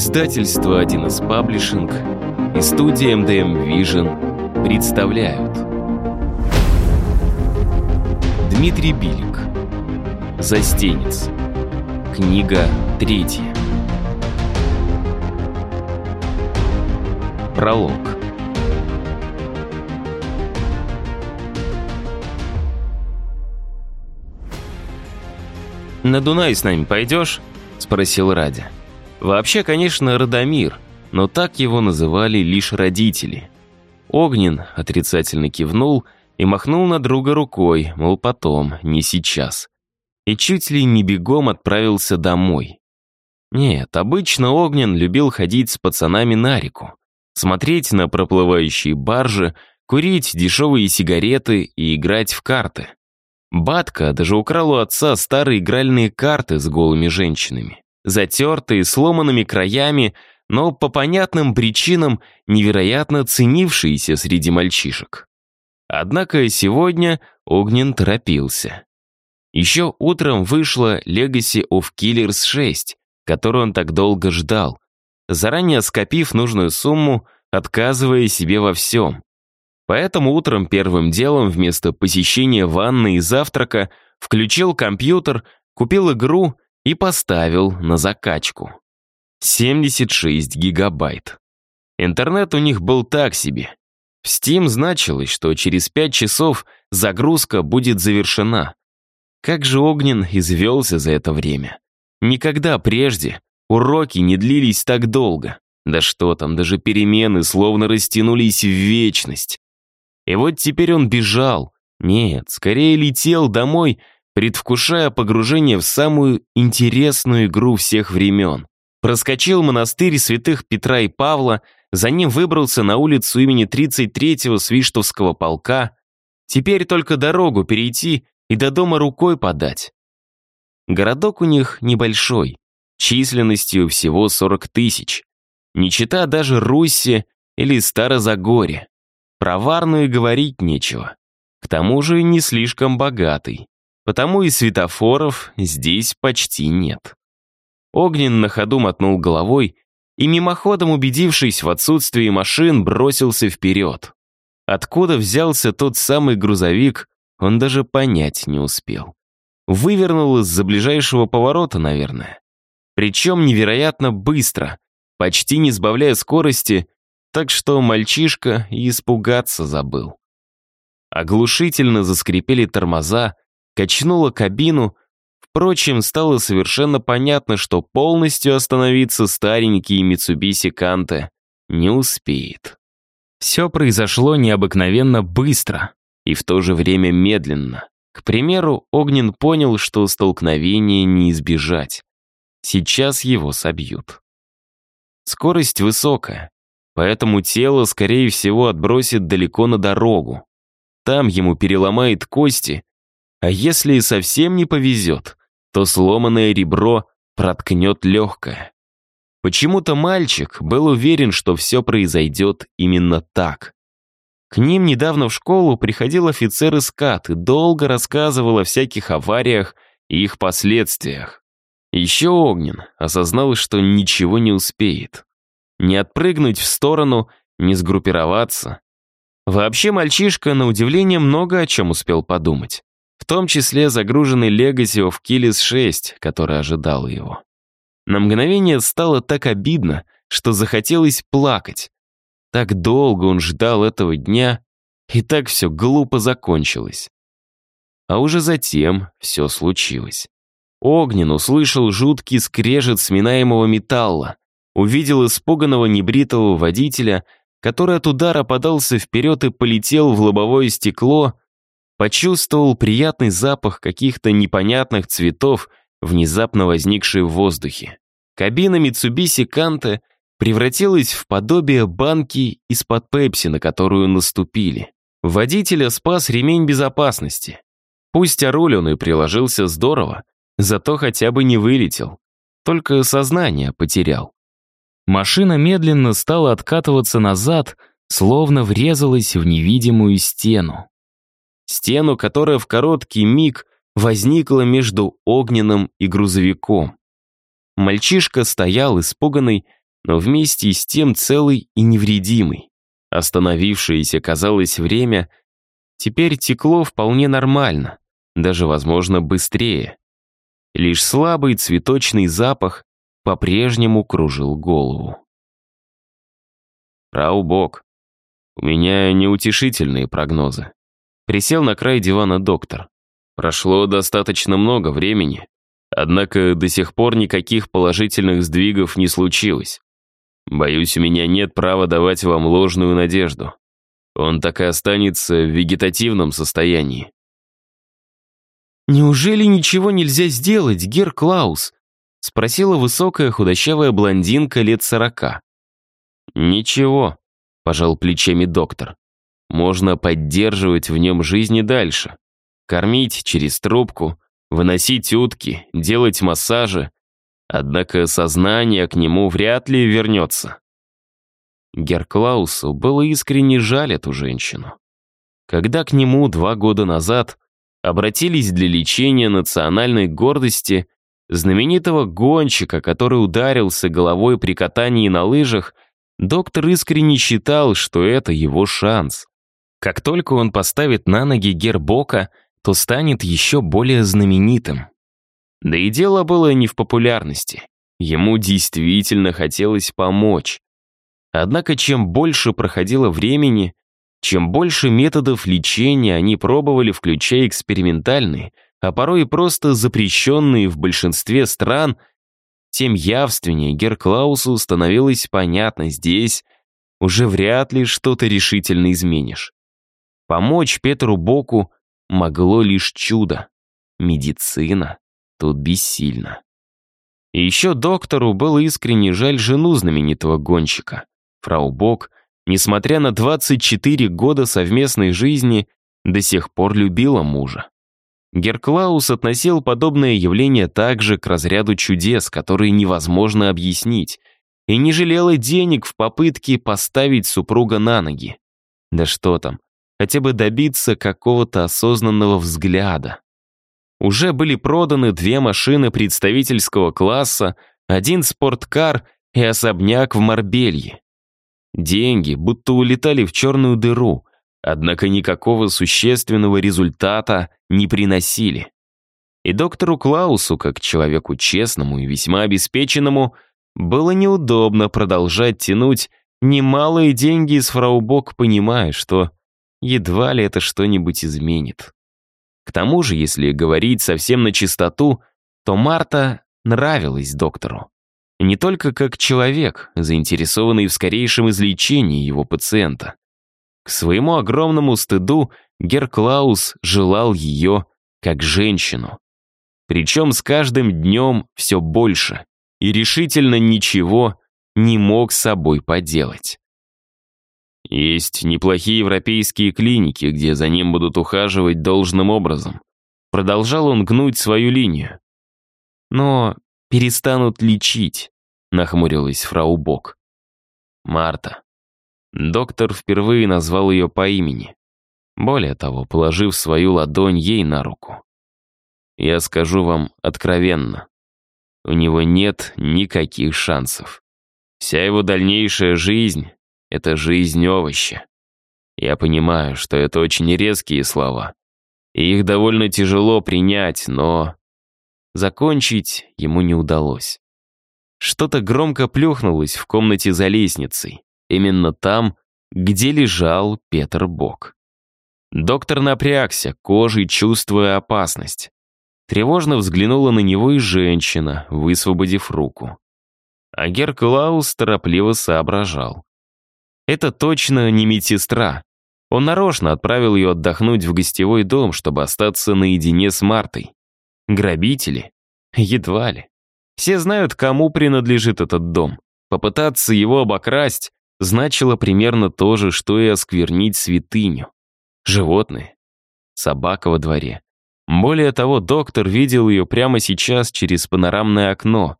Издательство 1С Паблишинг и студия MDM Vision представляют. Дмитрий Билик. Застенец Книга третья. Пролог. «На Дунай с нами пойдешь?» — спросил Радя. Вообще, конечно, Радомир, но так его называли лишь родители. Огнен отрицательно кивнул и махнул на друга рукой, мол, потом, не сейчас. И чуть ли не бегом отправился домой. Нет, обычно Огнен любил ходить с пацанами на реку, смотреть на проплывающие баржи, курить дешевые сигареты и играть в карты. Батка даже украл у отца старые игральные карты с голыми женщинами затертые, сломанными краями, но по понятным причинам невероятно ценившиеся среди мальчишек. Однако сегодня Огнен торопился. Еще утром вышла Legacy of Killers 6, которую он так долго ждал, заранее скопив нужную сумму, отказывая себе во всем. Поэтому утром первым делом вместо посещения ванны и завтрака включил компьютер, купил игру и поставил на закачку. 76 гигабайт. Интернет у них был так себе. В Steam значилось, что через 5 часов загрузка будет завершена. Как же Огнен извелся за это время. Никогда прежде уроки не длились так долго. Да что там, даже перемены словно растянулись в вечность. И вот теперь он бежал. Нет, скорее летел домой предвкушая погружение в самую интересную игру всех времен. Проскочил монастырь святых Петра и Павла, за ним выбрался на улицу имени 33-го Свиштовского полка. Теперь только дорогу перейти и до дома рукой подать. Городок у них небольшой, численностью всего 40 тысяч. Не чита даже Руси или Старозагоре. Про Варну говорить нечего. К тому же не слишком богатый потому и светофоров здесь почти нет. Огнен на ходу мотнул головой и, мимоходом убедившись в отсутствии машин, бросился вперед. Откуда взялся тот самый грузовик, он даже понять не успел. Вывернул из-за ближайшего поворота, наверное. Причем невероятно быстро, почти не сбавляя скорости, так что мальчишка и испугаться забыл. Оглушительно заскрипели тормоза, качнула кабину. Впрочем, стало совершенно понятно, что полностью остановиться старенький Митсубиси Канте не успеет. Все произошло необыкновенно быстро и в то же время медленно. К примеру, Огнен понял, что столкновения не избежать. Сейчас его собьют. Скорость высокая, поэтому тело, скорее всего, отбросит далеко на дорогу. Там ему переломает кости, а если и совсем не повезет, то сломанное ребро проткнет легкое. Почему-то мальчик был уверен, что все произойдет именно так. К ним недавно в школу приходил офицер из КАТ и долго рассказывал о всяких авариях и их последствиях. Еще Огнен осознал, что ничего не успеет. Не отпрыгнуть в сторону, не сгруппироваться. Вообще мальчишка, на удивление, много о чем успел подумать том числе загруженный Legacy of Killers 6, который ожидал его. На мгновение стало так обидно, что захотелось плакать. Так долго он ждал этого дня, и так все глупо закончилось. А уже затем все случилось. Огнен услышал жуткий скрежет сминаемого металла, увидел испуганного небритого водителя, который от удара подался вперед и полетел в лобовое стекло, Почувствовал приятный запах каких-то непонятных цветов, внезапно возникший в воздухе. Кабина Mitsubishi Канте превратилась в подобие банки из-под пепси, на которую наступили. Водителя спас ремень безопасности. Пусть о руль он и приложился здорово, зато хотя бы не вылетел. Только сознание потерял. Машина медленно стала откатываться назад, словно врезалась в невидимую стену стену, которая в короткий миг возникла между огненным и грузовиком. Мальчишка стоял, испуганный, но вместе с тем целый и невредимый. Остановившееся, казалось, время теперь текло вполне нормально, даже, возможно, быстрее. Лишь слабый цветочный запах по-прежнему кружил голову. Раубок. У меня неутешительные прогнозы. Присел на край дивана доктор. Прошло достаточно много времени, однако до сих пор никаких положительных сдвигов не случилось. Боюсь, у меня нет права давать вам ложную надежду. Он так и останется в вегетативном состоянии. «Неужели ничего нельзя сделать, Гер Клаус?» — спросила высокая худощавая блондинка лет сорока. «Ничего», — пожал плечами доктор. «Можно поддерживать в нем жизнь и дальше. Кормить через трубку, выносить утки, делать массажи. Однако сознание к нему вряд ли вернется». Герклаусу было искренне жаль эту женщину. Когда к нему два года назад обратились для лечения национальной гордости знаменитого гонщика, который ударился головой при катании на лыжах, доктор искренне считал, что это его шанс. Как только он поставит на ноги Гербока, то станет еще более знаменитым. Да и дело было не в популярности. Ему действительно хотелось помочь. Однако чем больше проходило времени, чем больше методов лечения они пробовали, включая экспериментальные, а порой и просто запрещенные в большинстве стран, тем явственнее Герклаусу становилось понятно, здесь уже вряд ли что-то решительно изменишь. Помочь Петру Боку могло лишь чудо. Медицина тут бессильна. И еще доктору было искренне жаль жену знаменитого гонщика. Фрау Бок несмотря на 24 года совместной жизни, до сих пор любила мужа. Герклаус относил подобное явление также к разряду чудес, которые невозможно объяснить, и не жалела денег в попытке поставить супруга на ноги. Да что там, хотя бы добиться какого-то осознанного взгляда. Уже были проданы две машины представительского класса, один спорткар и особняк в Марбелье. Деньги будто улетали в черную дыру, однако никакого существенного результата не приносили. И доктору Клаусу, как человеку честному и весьма обеспеченному, было неудобно продолжать тянуть немалые деньги из фраубок, понимая, что едва ли это что-нибудь изменит. К тому же, если говорить совсем на чистоту, то Марта нравилась доктору. Не только как человек, заинтересованный в скорейшем излечении его пациента. К своему огромному стыду Герклаус желал ее как женщину. Причем с каждым днем все больше, и решительно ничего не мог с собой поделать. Есть неплохие европейские клиники, где за ним будут ухаживать должным образом. Продолжал он гнуть свою линию. Но перестанут лечить», — нахмурилась фрау Бок. «Марта». Доктор впервые назвал ее по имени. Более того, положив свою ладонь ей на руку. «Я скажу вам откровенно, у него нет никаких шансов. Вся его дальнейшая жизнь — это жизнь овоща. Я понимаю, что это очень резкие слова, и их довольно тяжело принять, но Закончить ему не удалось. Что-то громко плюхнулось в комнате за лестницей. Именно там, где лежал Петр Бок. Доктор напрягся, кожей чувствуя опасность. Тревожно взглянула на него и женщина, высвободив руку. А Герклаус торопливо соображал. Это точно не медсестра. Он нарочно отправил ее отдохнуть в гостевой дом, чтобы остаться наедине с Мартой. Грабители? Едва ли. Все знают, кому принадлежит этот дом. Попытаться его обокрасть значило примерно то же, что и осквернить святыню. Животные. Собака во дворе. Более того, доктор видел ее прямо сейчас через панорамное окно.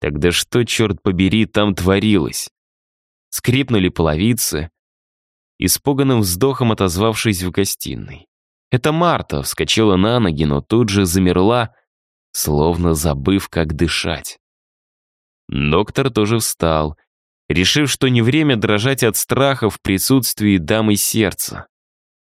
Тогда что, черт побери, там творилось? Скрипнули половицы, испуганным вздохом отозвавшись в гостиной. Это Марта вскочила на ноги, но тут же замерла, словно забыв, как дышать. Доктор тоже встал, решив, что не время дрожать от страха в присутствии дамы сердца.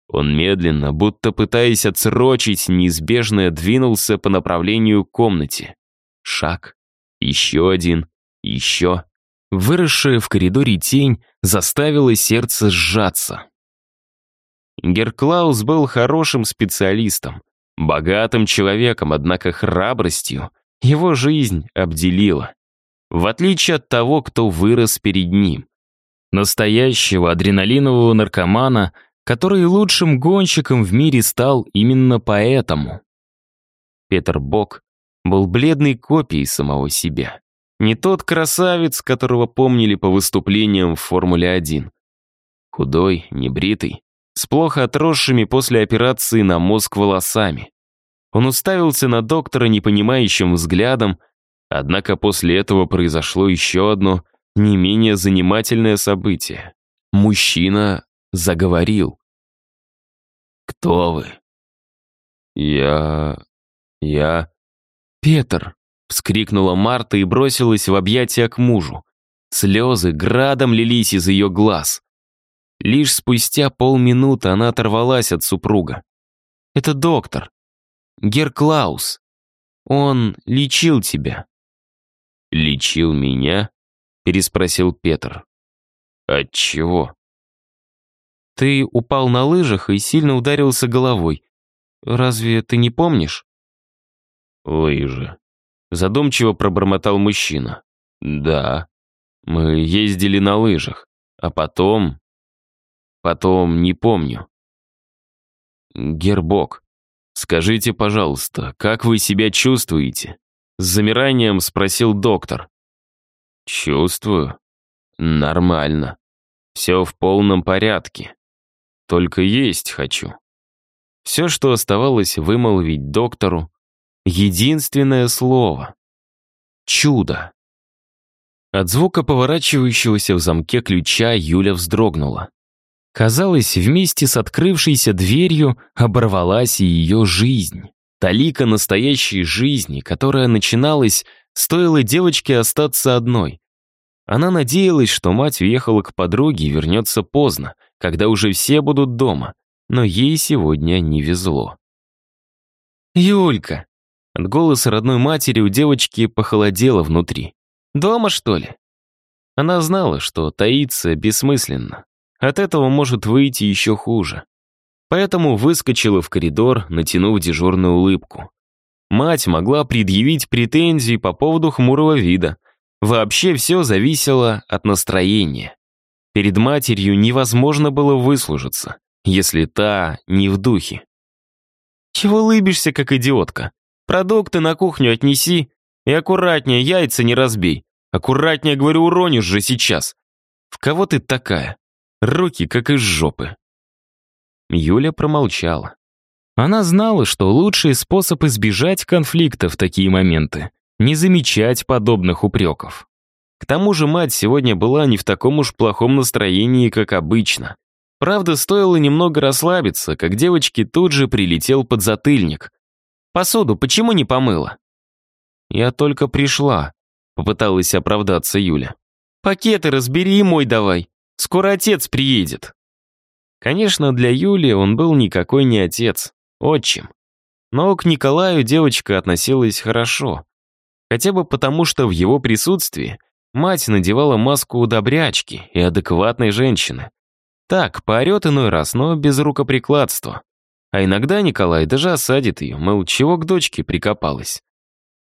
Он медленно, будто пытаясь отсрочить неизбежное, двинулся по направлению к комнате. Шаг, еще один, еще. Выросшая в коридоре тень заставила сердце сжаться. Герклаус был хорошим специалистом, богатым человеком, однако храбростью его жизнь обделила. В отличие от того, кто вырос перед ним. Настоящего адреналинового наркомана, который лучшим гонщиком в мире стал именно поэтому. Петр Бок был бледной копией самого себя. Не тот красавец, которого помнили по выступлениям в Формуле-1. Худой, небритый, с плохо отросшими после операции на мозг волосами. Он уставился на доктора непонимающим взглядом, однако после этого произошло еще одно не менее занимательное событие. Мужчина заговорил. «Кто вы?» «Я... я...» «Петр!» — вскрикнула Марта и бросилась в объятия к мужу. Слезы градом лились из ее глаз. Лишь спустя полминуты она оторвалась от супруга. «Это доктор. Герклаус. Он лечил тебя». «Лечил меня?» — переспросил Петр. «От чего?» «Ты упал на лыжах и сильно ударился головой. Разве ты не помнишь?» «Лыжи», — задумчиво пробормотал мужчина. «Да, мы ездили на лыжах, а потом...» «Потом не помню». «Гербок, скажите, пожалуйста, как вы себя чувствуете?» С замиранием спросил доктор. «Чувствую. Нормально. Все в полном порядке. Только есть хочу». Все, что оставалось вымолвить доктору, Единственное слово. Чудо. От звука поворачивающегося в замке ключа Юля вздрогнула. Казалось, вместе с открывшейся дверью оборвалась и ее жизнь. Талика настоящей жизни, которая начиналась, стоило девочке остаться одной. Она надеялась, что мать уехала к подруге и вернется поздно, когда уже все будут дома, но ей сегодня не везло. «Юлька!» От голоса родной матери у девочки похолодело внутри. «Дома, что ли?» Она знала, что таиться бессмысленно. От этого может выйти еще хуже. Поэтому выскочила в коридор, натянув дежурную улыбку. Мать могла предъявить претензии по поводу хмурого вида. Вообще все зависело от настроения. Перед матерью невозможно было выслужиться, если та не в духе. «Чего лыбишься, как идиотка?» Продукты на кухню отнеси и аккуратнее яйца не разбей. Аккуратнее, говорю, уронишь же сейчас. В кого ты такая? Руки как из жопы. Юля промолчала. Она знала, что лучший способ избежать конфликта в такие моменты — не замечать подобных упреков. К тому же мать сегодня была не в таком уж плохом настроении, как обычно. Правда, стоило немного расслабиться, как девочке тут же прилетел подзатыльник. Посуду почему не помыла?» «Я только пришла», — попыталась оправдаться Юля. «Пакеты разбери и мой давай. Скоро отец приедет». Конечно, для Юли он был никакой не отец, отчим. Но к Николаю девочка относилась хорошо. Хотя бы потому, что в его присутствии мать надевала маску добрячки и адекватной женщины. Так, поорет иной раз, но без рукоприкладства. А иногда Николай даже осадит ее, мол, чего к дочке прикопалась.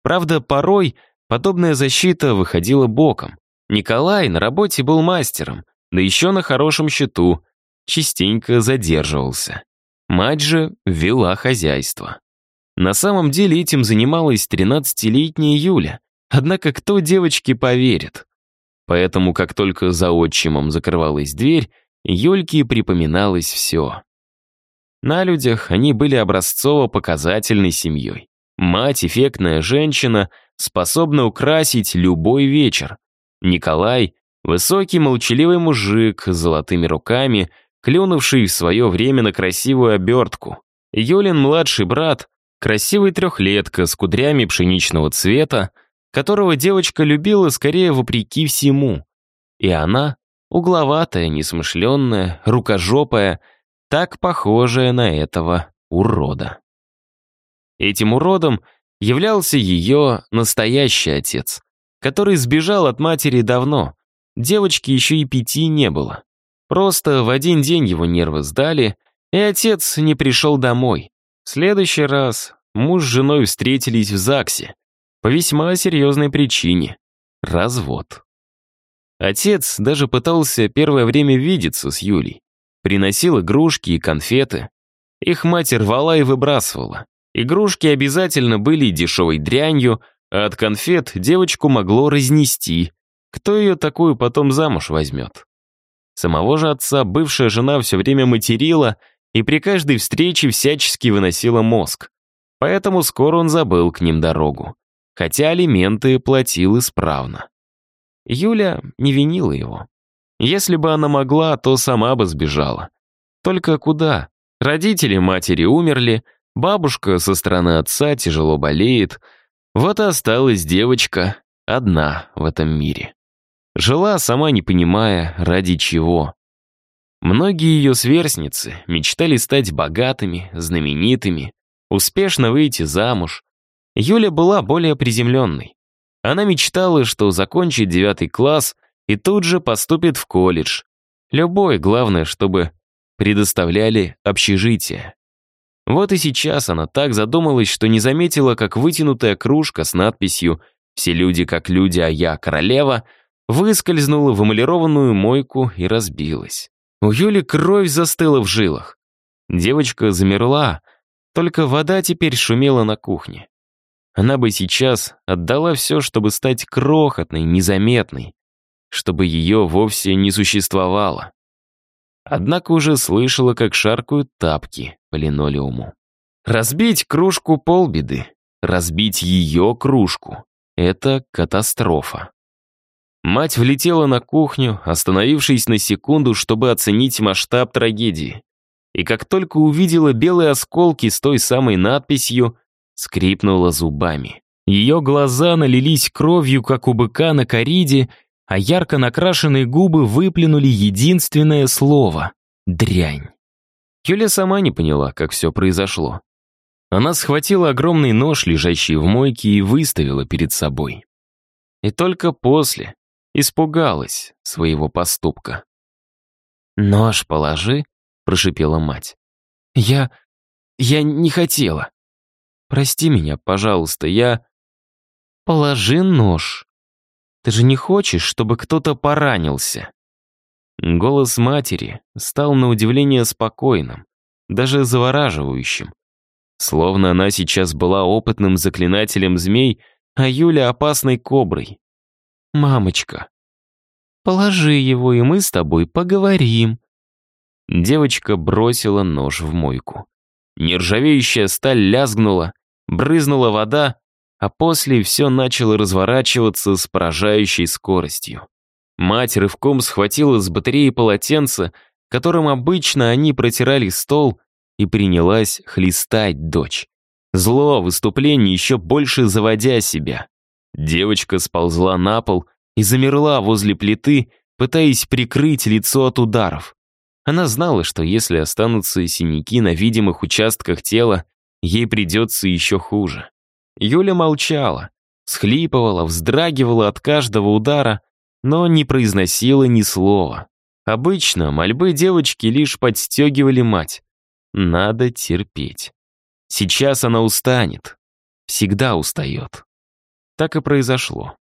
Правда, порой подобная защита выходила боком. Николай на работе был мастером, да еще на хорошем счету, частенько задерживался. Мать же вела хозяйство. На самом деле этим занималась 13-летняя Юля, однако кто девочке поверит? Поэтому, как только за отчимом закрывалась дверь, Юльке припоминалось все. На людях они были образцово-показательной семьей. Мать — эффектная женщина, способна украсить любой вечер. Николай — высокий молчаливый мужик с золотыми руками, клюнувший в свое время на красивую обертку. Юлин младший брат — красивый трехлетка с кудрями пшеничного цвета, которого девочка любила скорее вопреки всему. И она, угловатая, несмышленная, рукожопая, так похожая на этого урода. Этим уродом являлся ее настоящий отец, который сбежал от матери давно. Девочки еще и пяти не было. Просто в один день его нервы сдали, и отец не пришел домой. В следующий раз муж с женой встретились в ЗАГСе по весьма серьезной причине — развод. Отец даже пытался первое время видеться с Юлей. Приносил игрушки и конфеты. Их мать рвала и выбрасывала. Игрушки обязательно были дешевой дрянью, а от конфет девочку могло разнести. Кто ее такую потом замуж возьмет? Самого же отца бывшая жена все время материла и при каждой встрече всячески выносила мозг. Поэтому скоро он забыл к ним дорогу. Хотя алименты платил исправно. Юля не винила его. Если бы она могла, то сама бы сбежала. Только куда? Родители матери умерли, бабушка со стороны отца тяжело болеет. Вот и осталась девочка одна в этом мире. Жила, сама не понимая, ради чего. Многие ее сверстницы мечтали стать богатыми, знаменитыми, успешно выйти замуж. Юля была более приземленной. Она мечтала, что закончит девятый класс и тут же поступит в колледж. Любой, главное, чтобы предоставляли общежитие. Вот и сейчас она так задумалась, что не заметила, как вытянутая кружка с надписью «Все люди как люди, а я королева» выскользнула в эмалированную мойку и разбилась. У Юли кровь застыла в жилах. Девочка замерла, только вода теперь шумела на кухне. Она бы сейчас отдала все, чтобы стать крохотной, незаметной, чтобы ее вовсе не существовало. Однако уже слышала, как шаркают тапки по линолеуму. Разбить кружку полбеды, разбить ее кружку — это катастрофа. Мать влетела на кухню, остановившись на секунду, чтобы оценить масштаб трагедии. И как только увидела белые осколки с той самой надписью, скрипнула зубами. Ее глаза налились кровью, как у быка на кориде, а ярко накрашенные губы выплюнули единственное слово — дрянь. Юля сама не поняла, как все произошло. Она схватила огромный нож, лежащий в мойке, и выставила перед собой. И только после, испугалась своего поступка. «Нож положи», — прошипела мать. «Я... я не хотела. Прости меня, пожалуйста, я...» «Положи нож. Ты же не хочешь, чтобы кто-то поранился?» Голос матери стал на удивление спокойным, даже завораживающим. Словно она сейчас была опытным заклинателем змей, а Юля — опасной коброй. «Мамочка, положи его, и мы с тобой поговорим». Девочка бросила нож в мойку. Нержавеющая сталь лязгнула, брызнула вода, а после все начало разворачиваться с поражающей скоростью. Мать рывком схватила с батареи полотенце, которым обычно они протирали стол, и принялась хлестать дочь. Зло выступление еще больше заводя себя. Девочка сползла на пол и замерла возле плиты, пытаясь прикрыть лицо от ударов. Она знала, что если останутся синяки на видимых участках тела, ей придется еще хуже. Юля молчала, схлипывала, вздрагивала от каждого удара, но не произносила ни слова. Обычно мольбы девочки лишь подстегивали мать. Надо терпеть. Сейчас она устанет. Всегда устает. Так и произошло.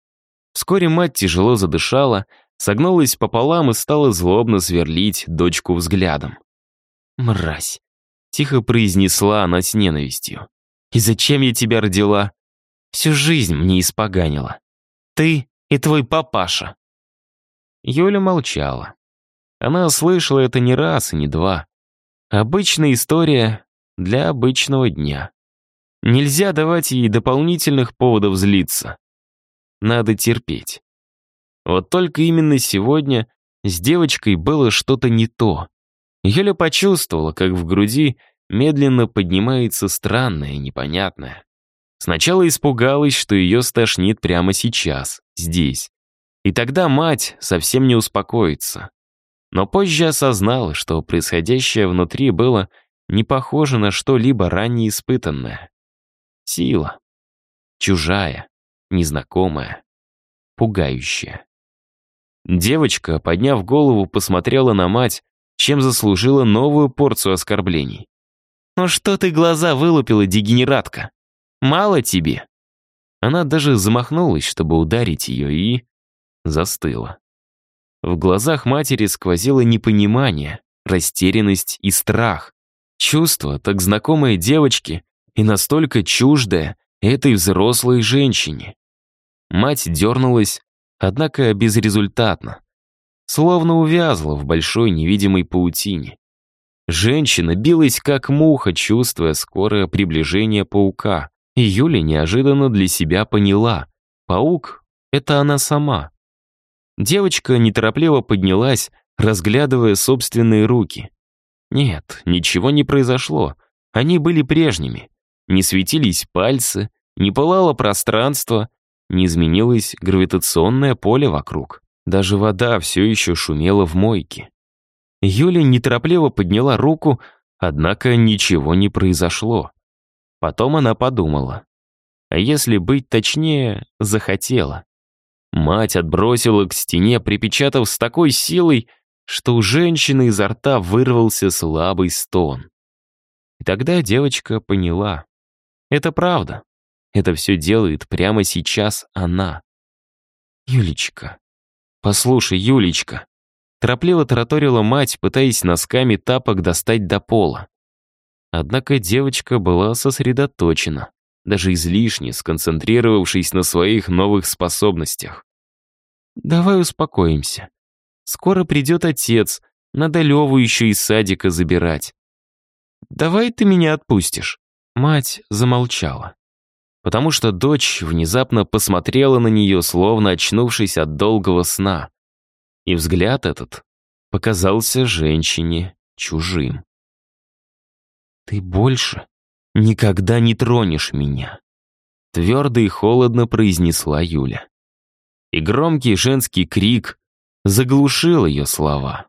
Вскоре мать тяжело задышала, согнулась пополам и стала злобно сверлить дочку взглядом. «Мразь!» — тихо произнесла она с ненавистью. «И зачем я тебя родила? Всю жизнь мне испоганила. Ты и твой папаша!» Юля молчала. Она слышала это не раз и не два. Обычная история для обычного дня. Нельзя давать ей дополнительных поводов злиться. Надо терпеть. Вот только именно сегодня с девочкой было что-то не то. Юля почувствовала, как в груди медленно поднимается странное, непонятное. Сначала испугалась, что ее стошнит прямо сейчас, здесь. И тогда мать совсем не успокоится. Но позже осознала, что происходящее внутри было не похоже на что-либо ранее испытанное. Сила. Чужая, незнакомая, пугающая. Девочка, подняв голову, посмотрела на мать, чем заслужила новую порцию оскорблений. «Ну что ты глаза вылупила, дегенератка? Мало тебе?» Она даже замахнулась, чтобы ударить ее, и... застыла. В глазах матери сквозило непонимание, растерянность и страх. Чувство, так знакомое девочке и настолько чуждое этой взрослой женщине. Мать дернулась, однако безрезультатно. Словно увязла в большой невидимой паутине. Женщина билась как муха, чувствуя скорое приближение паука. Юля неожиданно для себя поняла. Паук — это она сама. Девочка неторопливо поднялась, разглядывая собственные руки. Нет, ничего не произошло. Они были прежними. Не светились пальцы, не пылало пространство, не изменилось гравитационное поле вокруг. Даже вода все еще шумела в мойке. Юля неторопливо подняла руку, однако ничего не произошло. Потом она подумала. А если быть точнее, захотела. Мать отбросила к стене, припечатав с такой силой, что у женщины изо рта вырвался слабый стон. И тогда девочка поняла. Это правда. Это все делает прямо сейчас она. Юлечка. Послушай, Юлечка. Торопливо тараторила мать, пытаясь носками тапок достать до пола. Однако девочка была сосредоточена даже излишне сконцентрировавшись на своих новых способностях. «Давай успокоимся. Скоро придет отец, надо Леву еще из садика забирать. Давай ты меня отпустишь». Мать замолчала, потому что дочь внезапно посмотрела на нее, словно очнувшись от долгого сна. И взгляд этот показался женщине чужим. «Ты больше никогда не тронешь меня», — твердо и холодно произнесла Юля. И громкий женский крик заглушил ее слова.